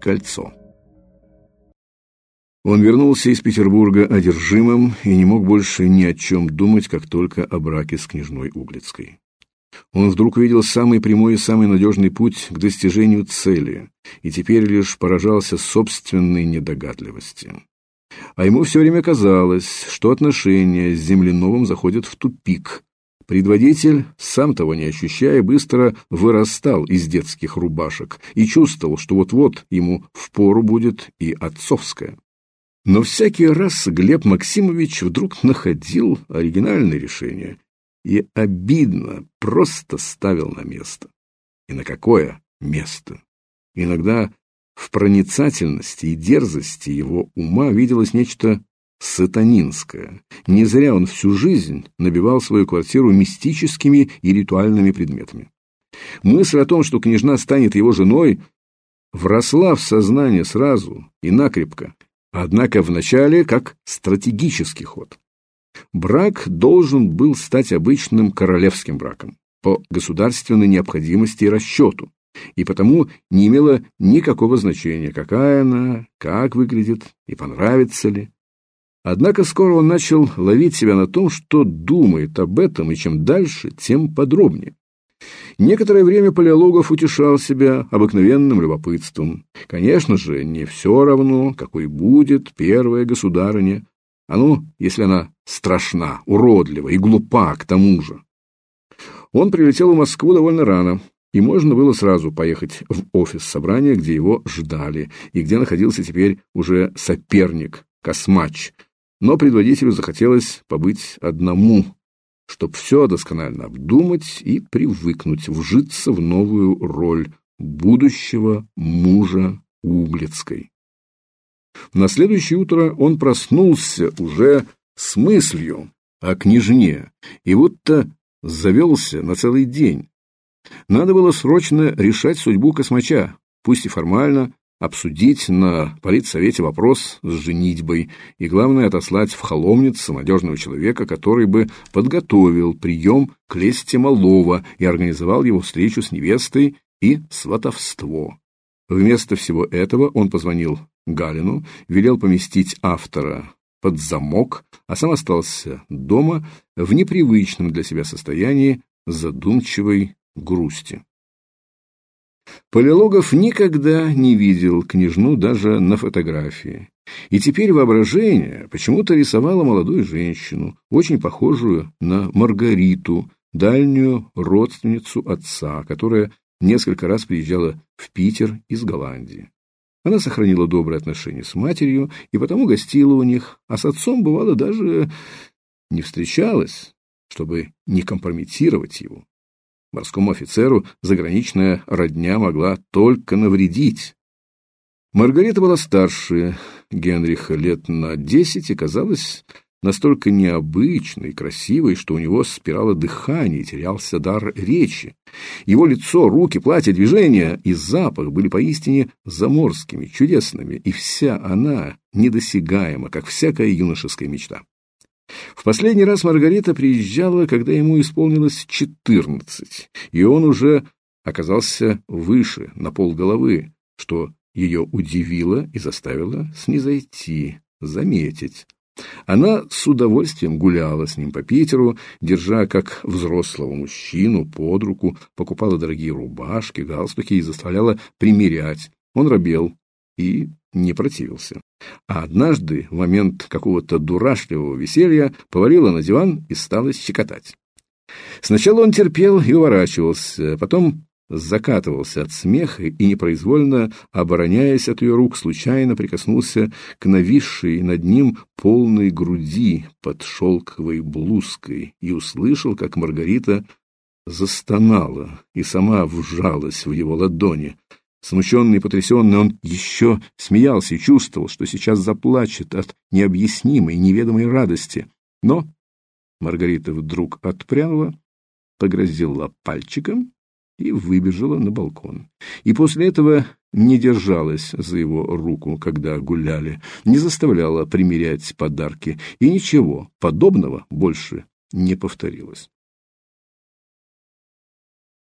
кольцо. Он вернулся из Петербурга одержимым и не мог больше ни о чем думать, как только о браке с княжной Углицкой. Он вдруг увидел самый прямой и самый надежный путь к достижению цели, и теперь лишь поражался собственной недогадливости. А ему все время казалось, что отношения с Земляновым заходят в тупик. Предводитель, сам того не ощущая, быстро вырастал из детских рубашек и чувствовал, что вот-вот ему впору будет и отцовская. Но всякий раз Глеб Максимович вдруг находил оригинальное решение и обидно просто ставил на место. И на какое место? Иногда в проницательности и дерзости его ума виделось нечто сатанинское. Не зря он всю жизнь набивал свою квартиру мистическими и ритуальными предметами. Мысль о том, что княжна станет его женой, вросла в сознание сразу и накрепко, однако вначале как стратегический ход. Брак должен был стать обычным королевским браком по государственной необходимости и расчету, и потому не имело никакого значения, какая она, как выглядит и понравится ли. Однако скоро он начал ловить себя на том, что думает об этом, и чем дальше, тем подробнее. Некоторое время Палеологов утешал себя обыкновенным любопытством. Конечно же, не все равно, какой будет первая государыня, а ну, если она страшна, уродлива и глупа к тому же. Он прилетел в Москву довольно рано, и можно было сразу поехать в офис собрания, где его ждали, и где находился теперь уже соперник, Космач. Но предводителю захотелось побыть одному, чтобы все досконально обдумать и привыкнуть, вжиться в новую роль будущего мужа Углицкой. На следующее утро он проснулся уже с мыслью о княжне и будто завелся на целый день. Надо было срочно решать судьбу космача, пусть и формально, обсудить на политсовете вопрос с женитьбой и, главное, отослать в холомниц надежного человека, который бы подготовил прием к лесте малого и организовал его встречу с невестой и сватовство. Вместо всего этого он позвонил Галину, велел поместить автора под замок, а сам остался дома в непривычном для себя состоянии задумчивой грусти. Полилогов никогда не видел княжну даже на фотографии. И теперь воображение почему-то рисовало молодую женщину, очень похожую на Маргариту, дальнюю родственницу отца, которая несколько раз приезжала в Питер из Голландии. Она сохранила добрые отношения с матерью и потому гостила у них, а с отцом, бывало, даже не встречалась, чтобы не компрометировать его. Морскому офицеру заграничная родня могла только навредить. Маргарита была старше Генриха лет на десять и казалась настолько необычной, красивой, что у него спирало дыхание, терялся дар речи. Его лицо, руки, платье, движения и запах были поистине заморскими, чудесными, и вся она недосягаема, как всякая юношеская мечта. В последний раз Маргарита приезжала, когда ему исполнилось четырнадцать, и он уже оказался выше, на полголовы, что ее удивило и заставило снизойти, заметить. Она с удовольствием гуляла с ним по Питеру, держа как взрослого мужчину под руку, покупала дорогие рубашки, галстуки и заставляла примерять. Он робел и не противился. А однажды, в момент какого-то дурашливого веселья, повалила на диван и стала щекотать. Сначала он терпел и уворачивался, потом закатывался от смеха и, непроизвольно обороняясь от ее рук, случайно прикоснулся к нависшей над ним полной груди под шелковой блузкой и услышал, как Маргарита застонала и сама вжалась в его ладони. Смущенный и потрясенный он еще смеялся и чувствовал, что сейчас заплачет от необъяснимой, неведомой радости. Но Маргарита вдруг отпрянула, погрозила пальчиком и выбежала на балкон. И после этого не держалась за его руку, когда гуляли, не заставляла примерять подарки, и ничего подобного больше не повторилось.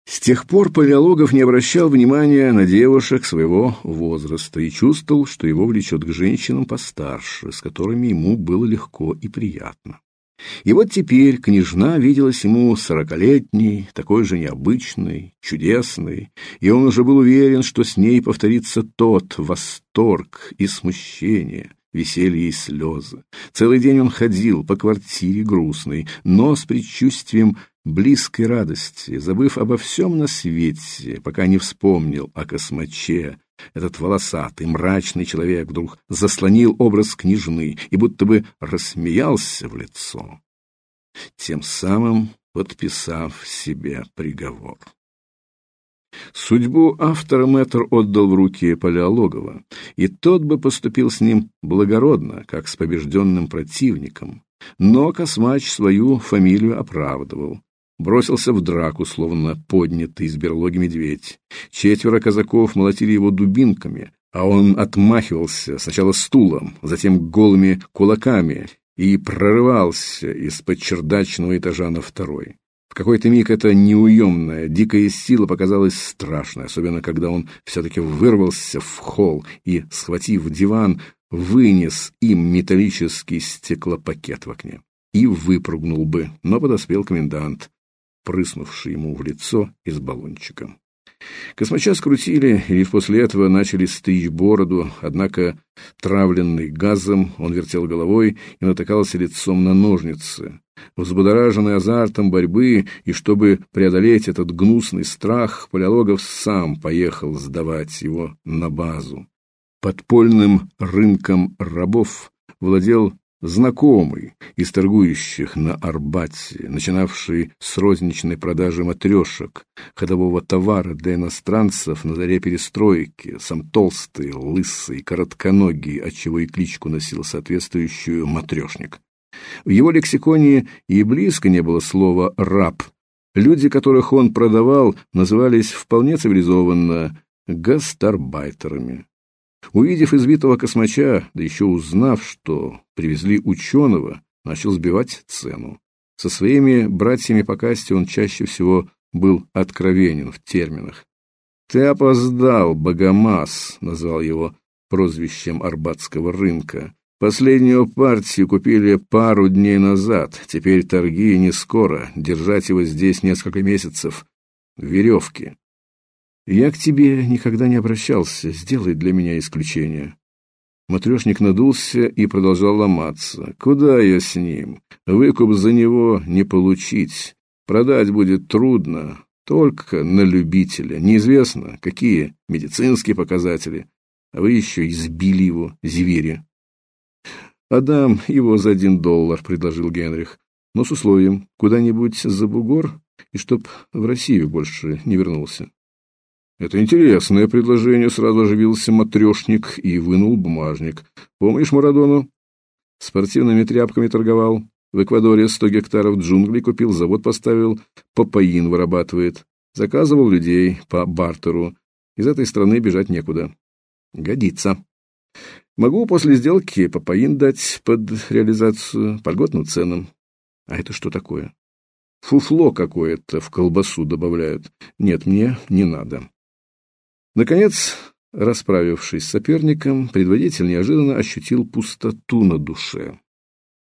С тех пор Палеологов не обращал внимания на девушек своего возраста и чувствовал, что его влечет к женщинам постарше, с которыми ему было легко и приятно. И вот теперь княжна виделась ему сорокалетней, такой же необычной, чудесной, и он уже был уверен, что с ней повторится тот восторг и смущение, веселье и слезы. Целый день он ходил по квартире грустный, но с предчувствием близкой радости, забыв обо всем на свете, пока не вспомнил о космаче, этот волосатый, мрачный человек вдруг заслонил образ княжны и будто бы рассмеялся в лицо, тем самым подписав себе приговор. Судьбу автора мэтр отдал в руки Палеологова, и тот бы поступил с ним благородно, как с побежденным противником. Но Космач свою фамилию оправдывал, бросился в драку, словно поднятый из берлоги медведь. Четверо казаков молотили его дубинками, а он отмахивался сначала стулом, затем голыми кулаками и прорывался из-под чердачного этажа на второй. Какой-то миг эта неуемная, дикая сила показалась страшной, особенно когда он все-таки вырвался в холл и, схватив диван, вынес им металлический стеклопакет в окне. И выпрыгнул бы, но подоспел комендант прыснувший ему в лицо из баллончика. Космача скрутили, и после этого начали стричь бороду, однако, травленный газом, он вертел головой и натыкался лицом на ножницы. Взбудораженный азартом борьбы, и чтобы преодолеть этот гнусный страх, Палеологов сам поехал сдавать его на базу. Подпольным рынком рабов владел знакомый из торгующих на Арбате, начинавший с розничной продажи матрешек, ходового товара для иностранцев на заре перестройки, сам толстый, лысый, коротконогий, отчего и кличку носил соответствующую матрешник. В его лексиконе и близко не было слова «раб». Люди, которых он продавал, назывались вполне цивилизованно гастарбайтерами. Увидев избитого космача, да еще узнав, что привезли ученого, начал сбивать цену. Со своими братьями по касте он чаще всего был откровенен в терминах. «Ты опоздал, Богомаз», — назвал его прозвищем Арбатского рынка. «Последнюю партию купили пару дней назад. Теперь торги не скоро. Держать его здесь несколько месяцев. Веревки. Я к тебе никогда не обращался, сделай для меня исключение. Матрешник надулся и продолжал ломаться. Куда я с ним? Выкуп за него не получить. Продать будет трудно, только на любителя. Неизвестно, какие медицинские показатели. А вы еще избили его, звери. «Отдам его за один доллар», — предложил Генрих. «Но с условием куда-нибудь за бугор и чтоб в Россию больше не вернулся». Это интересное предложение, сразу оживился матрешник и вынул бумажник. Помнишь Марадону? Спортивными тряпками торговал. В Эквадоре сто гектаров джунглей купил, завод поставил, попаин вырабатывает. Заказывал людей по бартеру. Из этой страны бежать некуда. Годится. Могу после сделки попаин дать под реализацию по льготным ценам. А это что такое? Фуфло какое-то в колбасу добавляют. Нет, мне не надо. Наконец, расправившись с соперником, предводитель неожиданно ощутил пустоту на душе.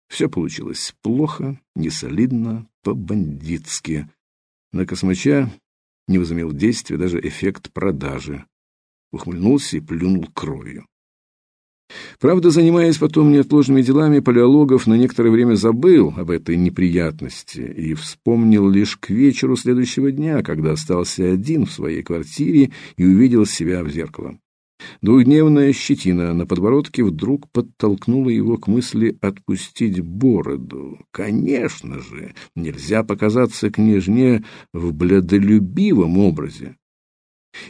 Все получилось плохо, несолидно, по-бандитски. На космача не возымел действия даже эффект продажи. Ухмыльнулся и плюнул кровью. Правда, занимаясь потом неотложными делами, Палеологов на некоторое время забыл об этой неприятности и вспомнил лишь к вечеру следующего дня, когда остался один в своей квартире и увидел себя в зеркало. Двухдневная щетина на подбородке вдруг подтолкнула его к мысли отпустить бороду. Конечно же, нельзя показаться княжне в бледолюбивом образе.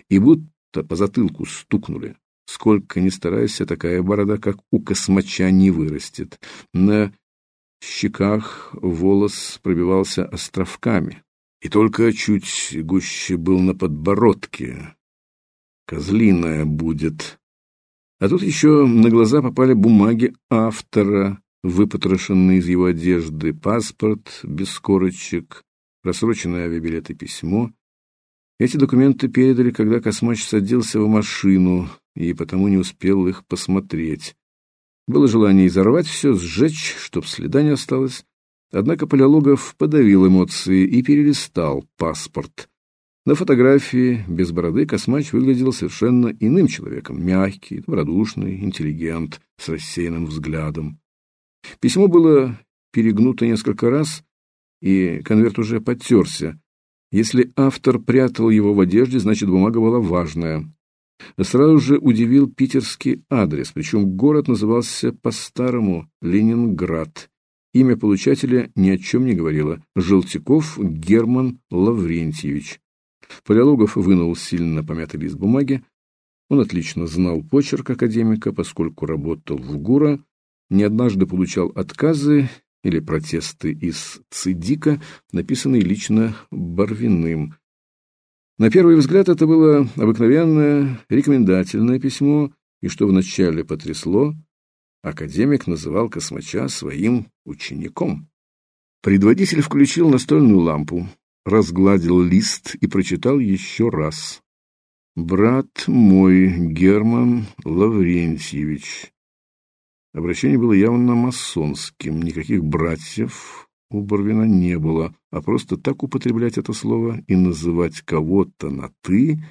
И будто по затылку стукнули. Сколько ни старайся, такая борода, как у космача, не вырастет. На щеках волос пробивался островками, и только чуть гуще был на подбородке. Козлиная будет. А тут еще на глаза попали бумаги автора, выпотрошенные из его одежды, паспорт без корочек, просроченное авиабилет и письмо. Эти документы передали, когда Космач садился в машину, и потому не успел их посмотреть. Было желание изорвать все, сжечь, чтоб следа не осталось. Однако Палеологов подавил эмоции и перелистал паспорт. На фотографии без бороды Космач выглядел совершенно иным человеком, мягкий, добродушный, интеллигент, с рассеянным взглядом. Письмо было перегнуто несколько раз, и конверт уже подтерся. Если автор прятал его в одежде, значит, бумага была важная. Сразу же удивил питерский адрес, причем город назывался по-старому Ленинград. Имя получателя ни о чем не говорило. Желтяков Герман Лаврентьевич. Палеологов вынул сильно помятый лист бумаги. Он отлично знал почерк академика, поскольку работал в ГУРа, не однажды получал отказы или протесты из ЦИДИКа, написанные лично Барвиным. На первый взгляд это было обыкновенное рекомендательное письмо, и что вначале потрясло, академик называл Космача своим учеником. Предводитель включил настольную лампу, разгладил лист и прочитал еще раз. «Брат мой, Герман Лаврентьевич». Обращение было явно масонским, никаких братьев у Барвина не было, а просто так употреблять это слово и называть кого-то на «ты»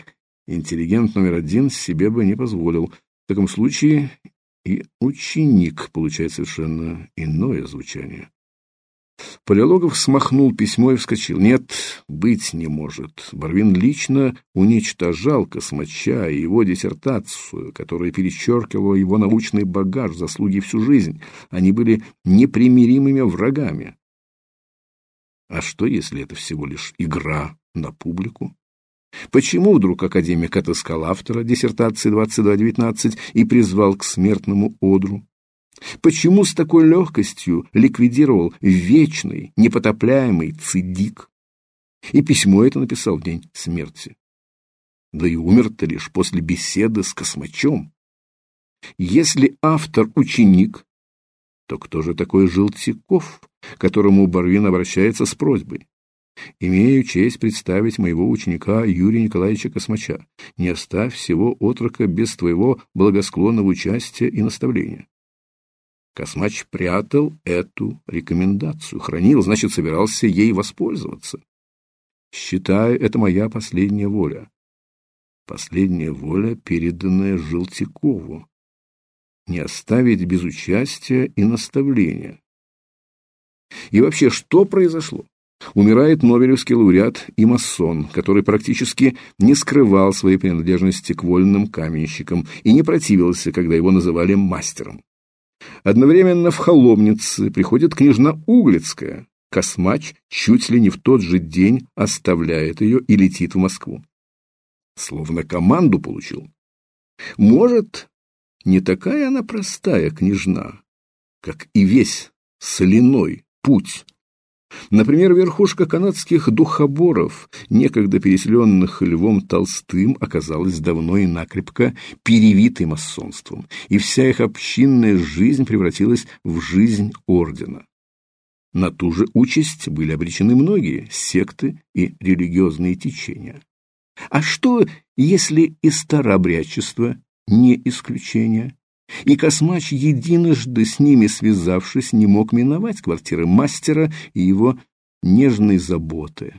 интеллигент номер один себе бы не позволил. В таком случае и ученик получает совершенно иное звучание. Палеологов смахнул письмо и вскочил. Нет, быть не может. Барвин лично уничтожал Космача и его диссертацию, которая перечеркивала его научный багаж, заслуги всю жизнь. Они были непримиримыми врагами. А что, если это всего лишь игра на публику? Почему вдруг академик отыскал автора диссертации 2219 и призвал к смертному одру? Почему с такой легкостью ликвидировал вечный, непотопляемый цидик? И письмо это написал в день смерти. Да и умер-то лишь после беседы с космачом. Если автор ученик, то кто же такой Желтяков, к которому Барвин обращается с просьбой? Имею честь представить моего ученика Юрия Николаевича Космача. Не оставь всего отрока без твоего благосклонного участия и наставления. Космач прятал эту рекомендацию, хранил, значит, собирался ей воспользоваться. Считаю, это моя последняя воля. Последняя воля, переданная Желтякову. Не оставить без участия и наставления. И вообще, что произошло? Умирает Нобелевский лауреат и масон, который практически не скрывал своей принадлежности к вольным каменщикам и не противился, когда его называли мастером. Одновременно в Холомнице приходит княжна Углицкая. Космач чуть ли не в тот же день оставляет ее и летит в Москву. Словно команду получил. Может, не такая она простая княжна, как и весь соляной путь Например, верхушка канадских духоборов, некогда переселенных Львом Толстым, оказалась давно и накрепко перевитой масонством, и вся их общинная жизнь превратилась в жизнь ордена. На ту же участь были обречены многие секты и религиозные течения. А что, если и старообрядчество не исключение? и Космач, единожды с ними связавшись, не мог миновать квартиры мастера и его нежной заботы